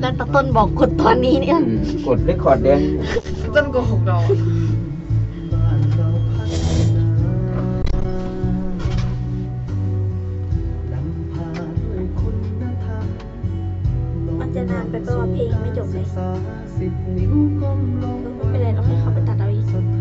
แล้วตะต้นบอกกดตอนนี้เนี่ย อืมกดเรคคอร์ดแดงต้นโกหกเราอะมันจะนานไปเพราะว่าเพลงยังไม่จบเลยเออไม่เป็นไรเราให้เขาไปตัดเอาเอง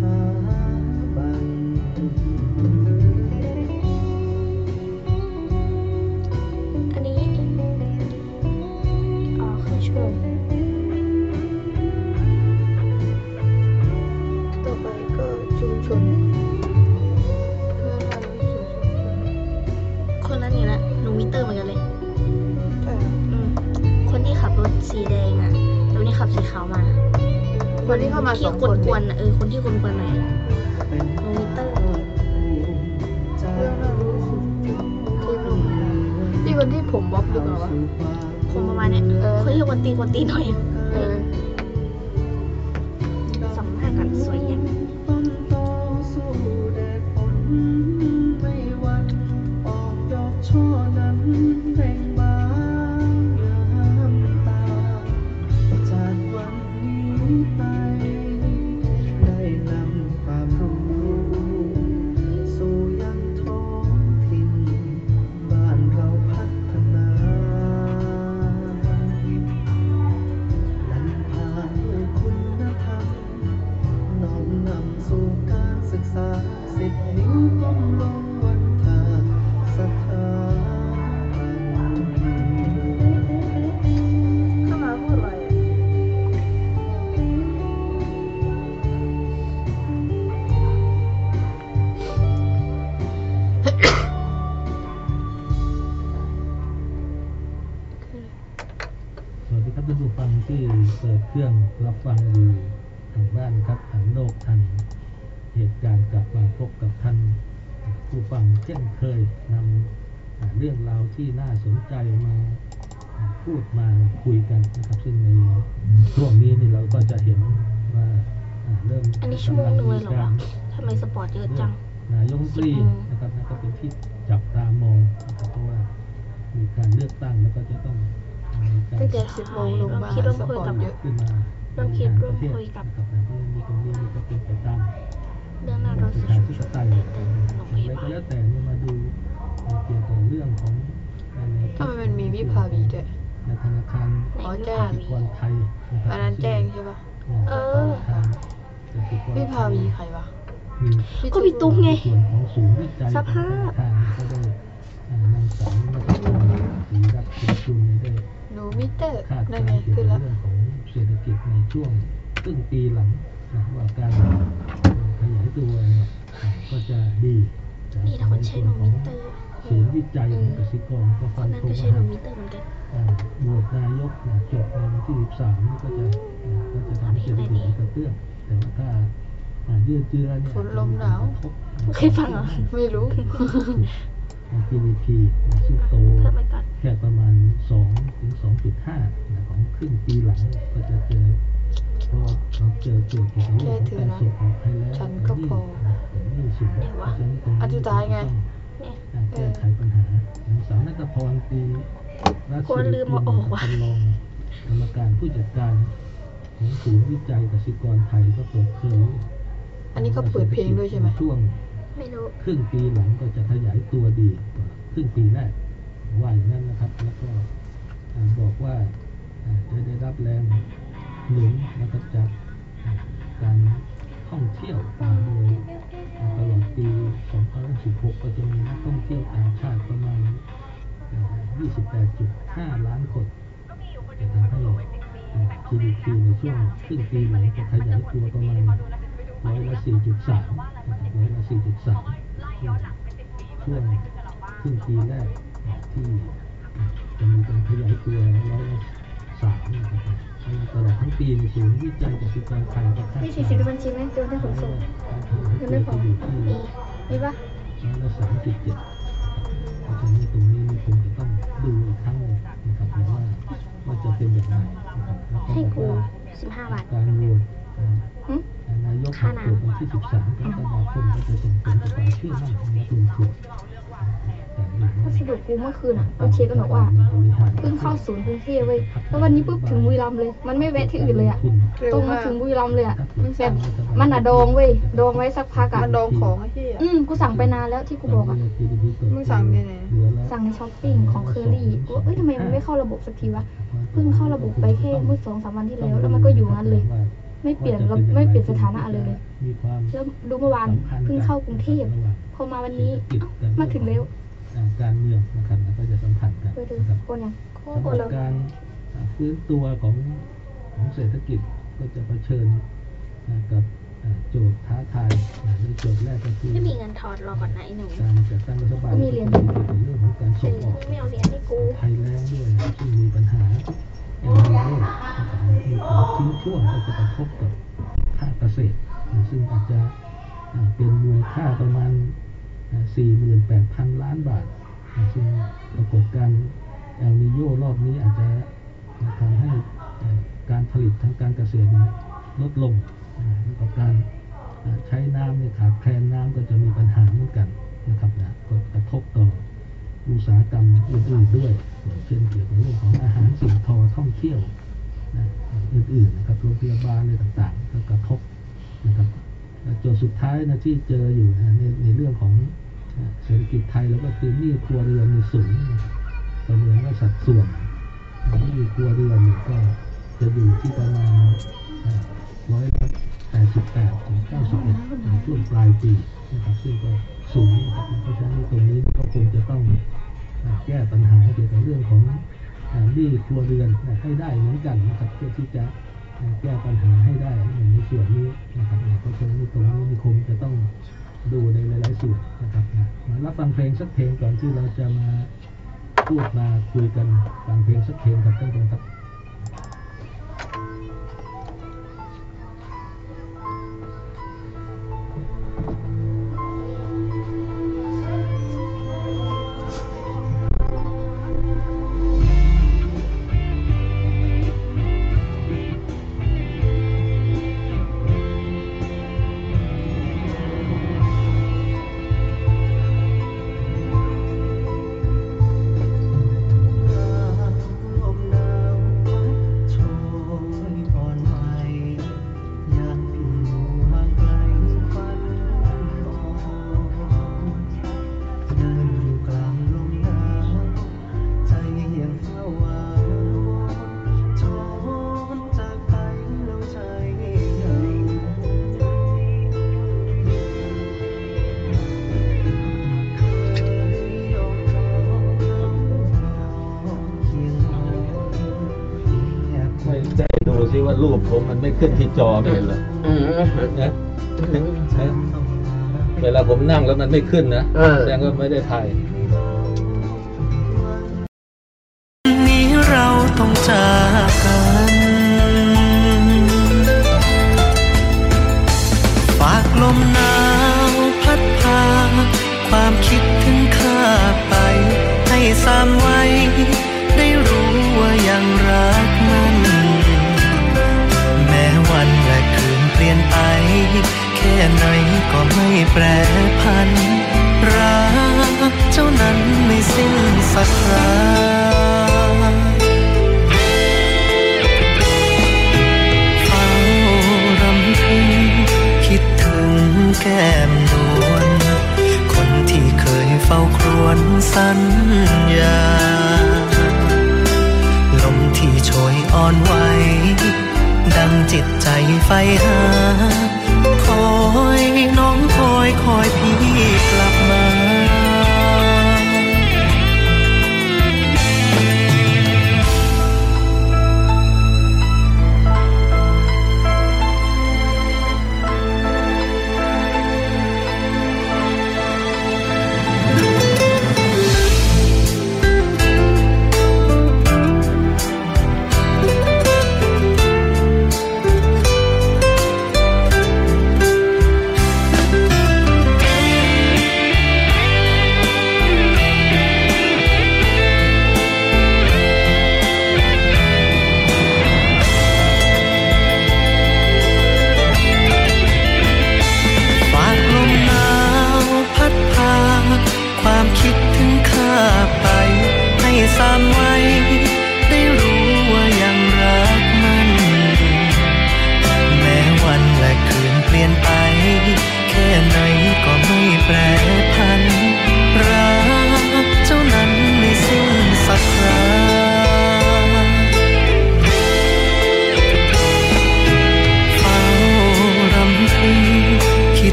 คนที่เข้ามาสที่องกคนวนๆน่ะเออคนที่กวนๆหน่อยหนูมิเตอร์เรื่องเรารู้ที่หนุ่มที่คนที่ผมบ๊อบหรือเปล่าวะคงประมาณเนี้ยเออคนที่กวนตีนกวนตีนหน่อย เออ ดีครับท่านผู้ฟังที่เปิดเครื่องรับฟังอยู่ทางบ้านครับทางโลกทางเหตุการณ์กลับมาพบกับท่านผู้ฟังเช่นเคยนำอ่าเรื่องราวที่น่าสนใจมาอ่าพูดมาคุยกันนะครับ ซึ่งในช่วงนี้นี่เราก็จะเห็นว่าอ่าเริ่มอันนี้ชั่วโมงหนึ่งเลยเหรอกำวะมีทำไมสปอร์ตเยอะจังนายกรัฐมนตรีสิบโมงนะครับนั่นก็เป็นที่จับตามองนะครับเพราะว่ามีการเลือกตั้งแล้วก็จะต้องมีการ ตั้งแต่สิบโมงลงมาคิดว่าสคุยปอร์กัตบเยอะขึ้นมาเราคิดร่วมคุยกับนะครับนะเพราะฉะนั้นมีตรงนี้นี่ก็เป็นไปตามเรื่องหน้าปรถระสุชาดธิปไตๆยในอย่างเต็นโรงพไรยาก็บาลแล้วแต่เนี่ยมาดูเกี่ยวกับเรื่องของการในทำไมมันมีวิภาวีด้วยในธนาคารอ๋อแจ้งกสิกรไทยนะครับอันนั้นแจ้งใช่ปะเออธนาคารกสิกรไทยวิภาวีใครวะมีก็มีตุ๊กไงส่วนของศูนย์วิจัยสภาพของธ นาคารก็ได้อ่านำสารมาตรการศรีรัตน์คุณจุลได้หนูมิเตอร์คาดนั่กานรไงณ์เกี่ยวขึ้นกับแล้วเรื่องของเศรษฐกิจในช่วงครึ่งปีหลังนะว่าการขยายตัวเนี่ยก็จะดีแต่นี่ถ้าคนใช้หนูมิเตอร์ศูนย์วิจัยของกสิกรก็คฟันนนั้นธงก็ใช้ว่าหนูมิเตอร์เหมือนกันอ่าโหวตนายกเนี่ยจบในวันที่ 13 นี่ก็จะอ่าก็จะทำให้เศรษฐกิจกระเตื้องแต่ว่าถ้าอ่ายืดเยื้อเนี่ยฝนลมหนาวเคยฟังเหรอไม่รู้ GDP ซึ่งโตเพิ่มไปก่อนแค่ประมาณ 2 ถึง 2.5นะของครึ่งปีหลังก็จะเจอเพราะเราเจอโจทย์เกี่ยวกับเรื่องของการส่งออกให้แล้วฉันก็พอแต่นี่สุดเพราะฉะนั้นตรงอันสุดท้ายไงเนี่ยการแก้ไขปัญหานางสาวนัทพรตีรัศกลัวลืมเอาออกว่ะเป็นรองกรรมการผู้จัดการของศูนย์วิจัยกสิกรไทยก็เปิดเผยอันนี้ก็เปิดเพลงด้วยใช่ไหมช่วง ไม่รู้ ครึ่งปีหลังก็จะขยายตัวดีกว่าครึ่งปีแรกว่าอย่างนั้นนะครับ แล้วก็บอกว่าจะได้รับแรงหนุนนะครับจากการท่องเที่ยวโดยตลอดปี2016 ก็จะมีนักท่องเที่ยวต่างชาติประมาณ 28.5 ล้านคนจะทำให้ GDP ในช่วงครึ่งปีหลังจะขยายตัวประมาณร้อยละ4.3 นะครับร้อยละ4.3ช่วงครึ่งปีแรกที่จะมีการขยายตัวร้อยละสามนะครับแล้วตลอดทั้งปีในศูนย์วิจัยกสิกรไทยก็คาดนี่สี่สิบบัญชีไหมเดี๋ยวได้ขนส่งยังไม่พออยู่ที่มีมีปะร้อยละสามจุดเจ็ดเพราะฉะนั้นตรงนี้นี่คงจะต้องดูอีกครั้งหนึ่งนะครับว่าว่าจะเป็นอย่างไรนะครับแล้วก็ให้บอกกูว่าสิบห้าบาทการโหวตอ่าหึนายกมาเกิดวันที่ 13กรกฎาคมก็จะส่งผลต่อความเชื่อมั่นในรัฐมนตรีแต่พัสดุกูเมื่อคืนอะโอเคก็บอกว่าเพิ่งเข้าศูนย์กรุงเทพเว้ยแล้ววันนี้ปุ๊บถึงบุรีรัมย์เลย มันไม่แวะที่อื่นเลยอะตรงมาถึงบุรีรัมย์เลยอะแบบมันอะดองเว้ยดองไว้สักพักอะมันดองของไอ้ที่อืมกูสั่งไปนานแล้วที่กูบอกอะมึงสั่งยังไงสั่งในช้อปปิ้งของเคอรี่กูว่าเอ้ยทำไมมันไม่เข้าระบบสักทีวะเพิ่งเข้าระบบไปแค่เมื่อสองสามวันที่แล้ว แล้วมันก็อยู่งั้นเลย ไม่เปลี่ยนระไม่เปลี่ยนสถานะอะไรเลยมีความแล้วดูเมื่อวานเพิ่งเข้ากรุงเทพพอมาวันนี้เอ้ามาถึงแล้วอ่าการเมืองนะครับแล้วก็จะสัมพันธ์กันไปดูนะครับคนยังโคสำตรหเลรับยการอ่าฟื้นตัวของของเศรษฐกิจก็จะเผชิญอ่ากับอ่าโจทย์ท้าทายอ่าในโจทย์แรกก็คือไม่มีเงินทอนรอก่อนนะไอ้หนูการจัดตั้งรัฐบาลก็จะมีเกี่ยวกับเรื่องของการส่งออกไม่เอาเหรียญให้กูภัยแล้งด้วยนะครับซึ่งมีปัญหา เอลนิโยนะครับมีผลทิ้งช่วงก็จะกระทบกับภาคเกษตรนะซึ่งอาจจะเป็นมูลค่าประมาณ 48,000 ล้านบาท ซึ่งปรากฏการเอลนิโยรอบนี้อาจจะทำให้การผลิตทางการเกษตรนี่ยลดลงแล้วก็การใช้น้ำเนี่ยขาดแคลนน้ำก็จะมีปัญหาเหมือนกันนะครับนะก็กระทบต่อ อุตสาหกรรมอื่นๆด้วยเช่นเกี่ยวกับเรื่องของอาหารสิ่งทอท่องเที่ยวนะอื่นๆนะครับโรงพยาบาลอะไรต่างๆก็กระทบนะครับโจทย์สุดท้ายนะที่เจออยู่นะในในเรื่องของเศรษฐกิจไทยแล้วก็คือหนี้ครัวเรือนมีสูงประเมินว่าสัดส่วนหนี้ครัวเรือนก็จะอยู่ที่ประมาณร้อยแปดสิบแปดถึงเก้าสิบเอ็ดใน ช่วงปลายปีนะครับซึ่งก็สูงนะครับเพราะฉะนั้นตรงนี้ก็คงจะต้องแก้ปัญหาเกี่ยวกับเรื่องของอ่าหนี้ครัวเรือนให้ได้เหมือนกันนะครับเพื่อที่จะแก้ปัญหาให้ได้ในส่วนนี้นะครับเพราะฉะนั้นตรงนี้มันคงจะต้องดูในหลายๆส่วนนะครับมารับฟังเพลงสักเพลงก่อนที่เราจะมาพูดมาคุยกันฟังเพลงสักเพลงครับท่านผู้ชมครับ รูปผมมันไม่ขึ้นที่จอไม่เห็นเหรอนะนะเวลาผมนั่งแล้วมันไม่ขึ้นนะเออแสดงว่าไม่ได้ถ่าย แปรพันรักเจ้านั้นไม่สิ้นสักคราเฝ้ารำพึงคิดถึงแก้มนวลคนที่เคยเฝ้าครวญสัญญา ลมที่โชยอ่อนไหวดังจิตใจไฟหา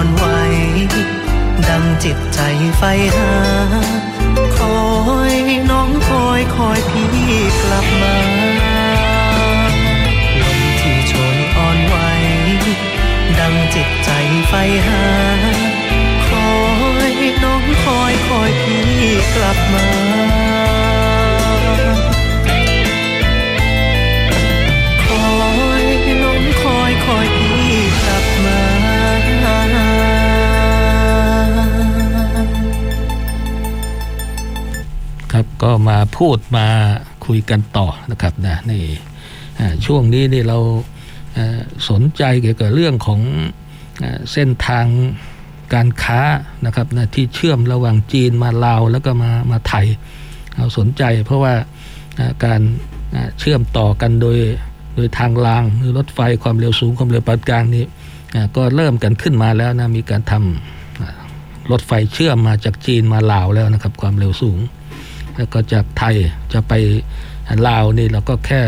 อนไหว ดังจิตใจไฟหา คอยน้องคอยคอยพี่กลับมาลมที่โชยอ่อนไหว ดังจิตใจไฟหา คอยน้องคอยคอยพี่กลับมา ก็มาพูดมาคุยกันต่อนะครับนะในอ่ช่วงนี้นี่เราสนใจเกี่ยวกับเรื่องของเส้นทางการค้านะครับนะที่เชื่อมระหว่างจีนมาลาวแล้วก็มามาไทยเราสนใจเพราะว่าการเชื่อมต่อกันโดยโดยทางรางหรือรถไฟความเร็วสูงความเร็วปานกลางนี้ก็เริ่มกันขึ้นมาแล้วนะมีการทำอ่ารถไฟเชื่อมมาจากจีนมาลาวแล้วนะครับความเร็วสูง แล้วก็จากไทยจะไปลาวนี่เราก็แค่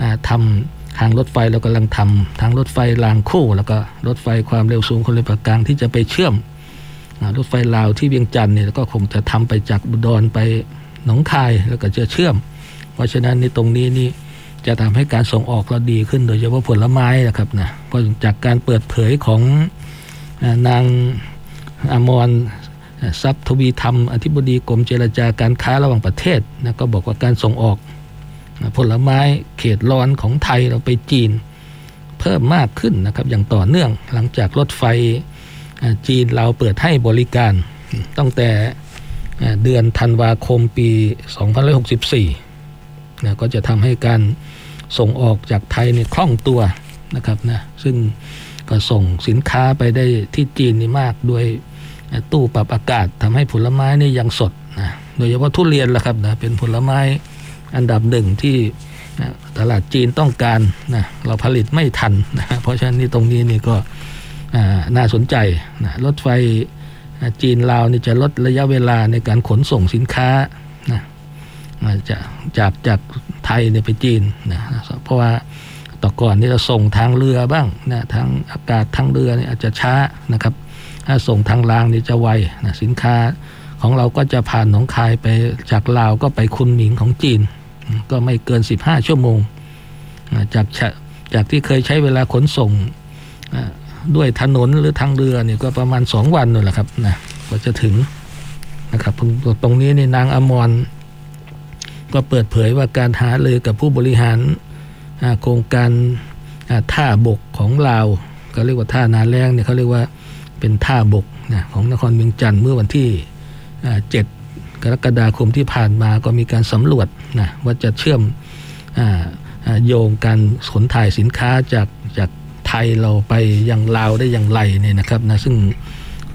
อ่าทำทางรถไฟเรากำลังทำทางรถไฟรางคู่ แล้วก็รถไฟความเร็วสูงคนเร็วปานกลางที่จะไปเชื่อมรถไฟลาวที่เวียงจันทร์เนี่ยก็คงจะทำไปจากบุดรไปหนองคายแล้วก็จะเชื่อม เพราะฉะนั้นในตรงนี้นี่จะทำให้การส่งออกเราดีขึ้นโดยเฉพาะผลไม้นะครับนะเพราะจากการเปิดเผยของนางอมร ทรัพย์ทวีธรรมอธิบดีกรมเจรจาการค้าระหว่างประเทศนะก็บอกว่าการส่งออกผลไม้เขตร้อนของไทยเราไปจีนเพิ่มมากขึ้นนะครับอย่างต่อเนื่องหลังจากรถไฟจีนเราเปิดให้บริการตั้งแต่เดือนธันวาคมปี 2564นะก็จะทำให้การส่งออกจากไทยเนี่ยคล่องตัวนะครับนะซึ่งก็ส่งสินค้าไปได้ที่จีนนี่มากด้วย ตู้ปรับอากาศทำให้ผลไม้นี่ยังสดนะโดยเฉพาะทุเรียนละครับนะเป็นผลไม้อันดับหนึ่งที่ตลาดจีนต้องการนะเราผลิตไม่ทันนะเพราะฉะนั้นนี่ตรงนี้นี่ก็น่าสนใจนะรถไฟจีนลาวนี่จะลดระยะเวลาในการขนส่งสินค้านะอาจะจากจากไทยเนี่ยไปจีนนะเพราะว่าต่อก่อนนี่เราส่งทางเรือบ้างนะทางอากาศทางเรือเนี่ยอาจจะช้านะครับ ส่งทางรางนี่จะไวนะสินค้าของเราก็จะผ่านหนองคายไปจากลาวก็ไปคุนหมิงของจีน ก็ไม่เกิน 15 ชั่วโมง จากจากที่เคยใช้เวลาขนส่งด้วยถนนหรือทางเรือเนี่ยก็ประมาณ 2 วันนั่นแหละครับนะก็จะถึงนะครับตรงนี้นี่นางอมรก็เปิดเผยว่าการหาเลยกับผู้บริหารโครงการท่าบกของลาวก็เรียกว่าท่านาแรงเนี่ยเขาเรียกว่า เป็นท่าบกนะของนครเวียงจันทร์เมื่อวันที่ 7 กรกฎาคมที่ผ่านมาก็มีการสำรวจนะว่าจะเชื่อมออโยงการขนถ่ายสินค้าจากจากไทยเราไปยังลาวได้อย่างไรเนี่ยนะครับนะซึ่ง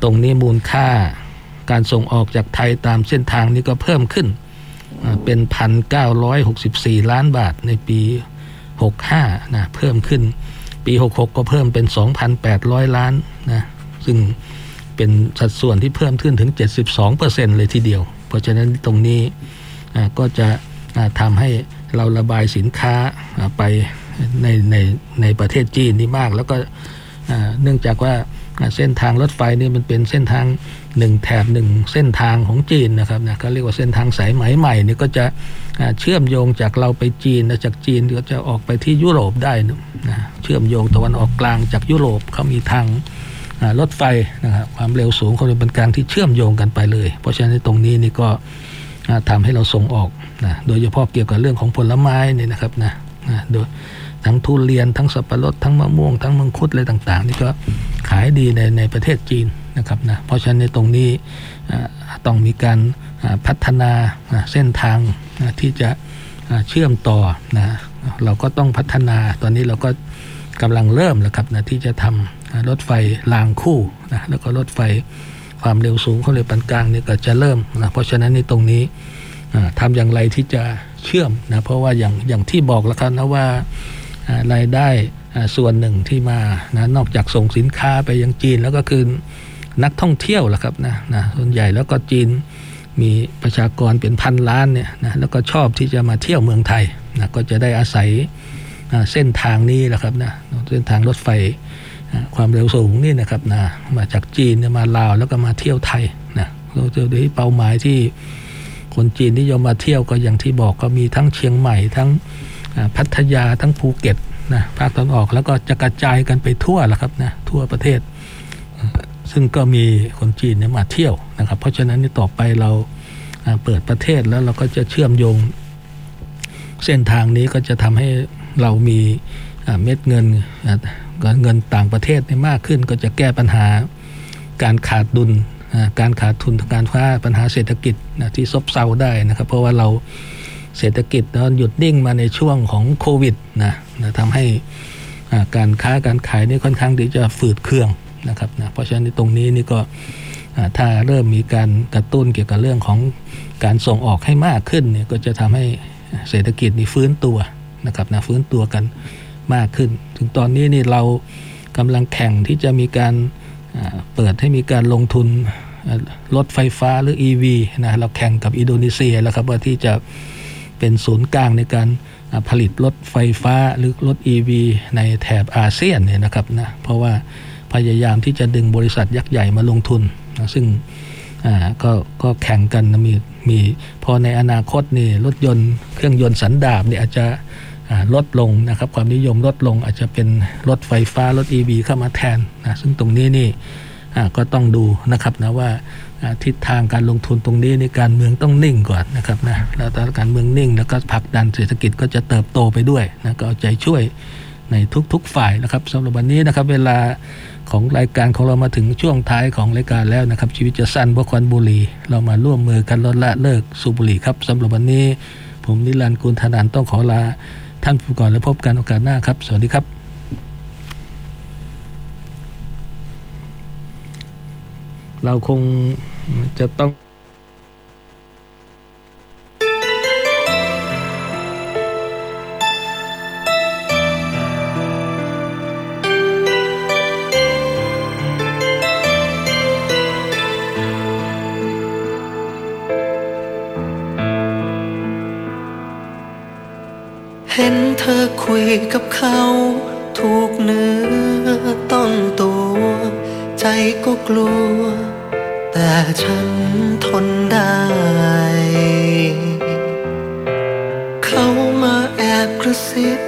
ตรงนี้มูลค่าการส่งออกจากไทยตามเส้นทางนี้ก็เพิ่มขึ้นอ่าเป็น 1,964 ล้านบาทในปี 65นะเพิ่มขึ้นปี 66 ก็เพิ่มเป็น 2,800 ล้านนะ ซึ่งเป็นสัดส่วนที่เพิ่มขึ้นถึง 72%เลยทีเดียว เพราะฉะนั้นตรงนี้ก็จะทำให้เราระบายสินค้าไปในในในประเทศจีนนี่มาก แล้วก็เนื่องจากว่าเส้นทางรถไฟนี่มันเป็นเส้นทางหนึ่งแถบหนึ่งเส้นทางของจีนนะครับนะก็เรียกว่าเส้นทางสายไหมใหม่นี่ก็จะเชื่อมโยงจากเราไปจีนจากจีนก็จะออกไปที่ยุโรปได้นะเชื่อมโยงตะวันออกกลางจากยุโรปเขามีทาง รถไฟนะครับความเร็วสูงความเร็วปานกลางที่เชื่อมโยงกันไปเลย เพราะฉะนั้นตรงนี้นี่ก็อ่าทำให้เราส่งออกนะโดยเฉพาะเกี่ยวกับเรื่องของผลไม้นี่นะครับนะนะโดยทั้งทุเรียนทั้งสับปะรดทั้งมะม่วงทั้งมังคุดอะไรต่างๆ นี่ก็ขายดีในในประเทศจีนนะครับนะเพราะฉะนั้นในตรงนี้ต้องมีการพัฒนาเส้นทางที่จะเชื่อมต่อนะเราก็ต้องพัฒนาตอนนี้เราก็กำลังเริ่มแล้วครับนะที่จะทำ รถไฟรางคู่นะแล้วก็รถไฟความเร็วสูงความเร็วปานกลางนี่ก็จะเริ่มนะเพราะฉะนั้นในตรงนี้อ่าทำอย่างไรที่จะเชื่อมนะเพราะว่าอย่างอย่างที่บอกแล้วครับนะว่ารายได้ส่วนหนึ่งที่มานะนอกจากส่งสินค้าไปยังจีนแล้วก็คือนักท่องเที่ยวแหละครับนะนะส่วนใหญ่แล้วก็จีนมีประชากรเป็นพันล้านเนี่ยนะแล้วก็ชอบที่จะมาเที่ยวเมืองไทยนะก็จะได้อาศัยเส้นทางนี้แหละครับนะเส้นทางรถไฟ ความเร็วสูงนี่นะครับนะมาจากจีนมาลาวแล้วก็มาเที่ยวไทยนะเราจะดูที่เป้าหมายที่คนจีนนิยมมาเที่ยวก็อย่างที่บอกก็มีทั้งเชียงใหม่ทั้งพัทยาทั้งภูเก็ตนะภาคตะวันออกแล้วก็จะกระจายกันไปทั่วแล้วครับนะทั่วประเทศ ซึ่งก็มีคนจีนเนี่ยมาเที่ยวนะครับ เพราะฉะนั้นนี่ต่อไปเราเปิดประเทศแล้วเราก็จะเชื่อมโยง เส้นทางนี้ก็จะทำให้เรามีเม็ดเงิน เงินต่างประเทศมากขึ้นก็จะแก้ปัญหาการขาดดุลการขาดทุนทางการค้าปัญหาเศรษฐกิจที่ซบเซาได้นะครับ เพราะว่าเราเศรษฐกิจหยุดนิ่งมาในช่วงของโควิดนะนะทำให้การค้าการขายนี่ค่อนข้างที่จะฝืดเคืองนะครับนะเพราะฉะนั้นตรงนี้นี่ก็ถ้าเริ่มมีการกระตุ้นเกี่ยวกับเรื่องของการส่งออกให้มากขึ้นเนี่ยก็จะทำให้เศรษฐกิจนี่ฟื้นตัวนะครับนะฟื้นตัวกัน มากขึ้น ถึงตอนนี้นี่เรากำลังแข่งที่จะมีการเปิดให้มีการลงทุนรถไฟฟ้าหรือ EV นะเราแข่งกับอินโดนีเซียแล้วครับว่าที่จะเป็นศูนย์กลางในการผลิตรถไฟฟ้าหรือรถ EV ในแถบอาเซียนเนี่ยนะครับนะเพราะว่าพยายามที่จะดึงบริษัทยักษ์ใหญ่มาลงทุนนะซึ่งก็ก็แข่งกันมีมีพอในอนาคตนี่รถยนต์เครื่องยนต์สันดาบเนี่ยอาจจะ ลดลงนะครับความนิยมลดลงอาจจะเป็นรถไฟฟ้ารถ EV เข้ามาแทนนะซึ่งตรงนี้นี่ก็ต้องดูนะครับนะว่าทิศทางการลงทุนตรงนี้ในการเมืองต้องนิ่งก่อนนะครับนะแล้วถ้าการเมืองนิ่ง แล้วก็ผลักดันเศรษฐกิจก็จะเติบโตไปด้วยนะก็เอาใจช่วยในทุกๆฝ่ายนะครับสำหรับวันนี้นะครับเวลาของรายการของเรามาถึงช่วงท้ายของรายการแล้วนะครับ ชีวิตจะสั้นเพราะควันบุหรี่ เรามาร่วมมือกันลดละเลิกสูบบุหรี่ครับสำหรับวันนี้ ผมนิรันดร์กุลธนันต้องขอลา ท่านผู้ก่อนและพบกันโอกาสหน้าครับ สวัสดีครับเราคงจะต้อง เห็นเธอคุยกับเขา ถูกเนื้อต้องตัว ใจก็กลัว แต่ฉันทนได้ เขามาแอบกระซิบ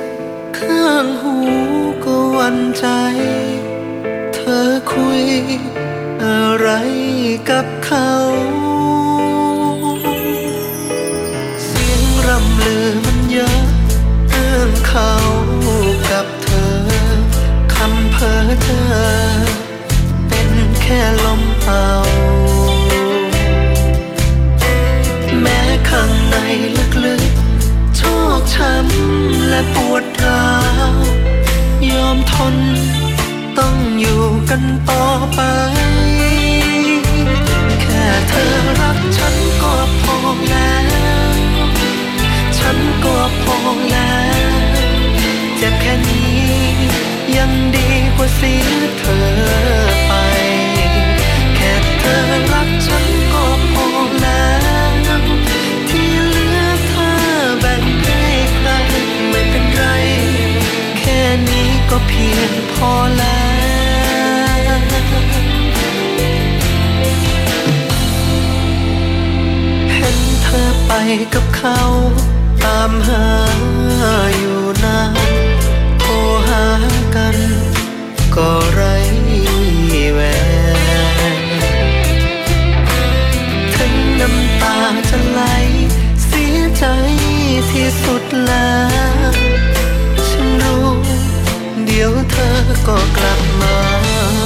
ក៏ក្លាប់ម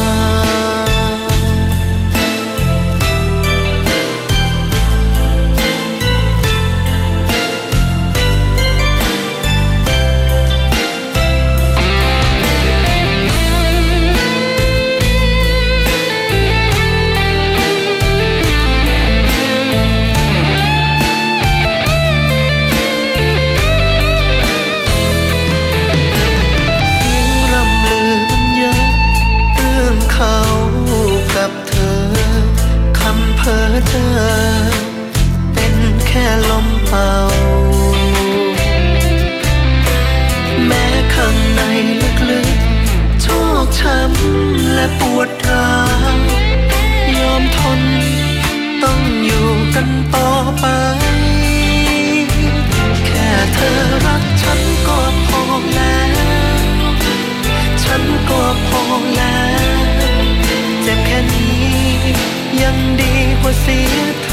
ក ยั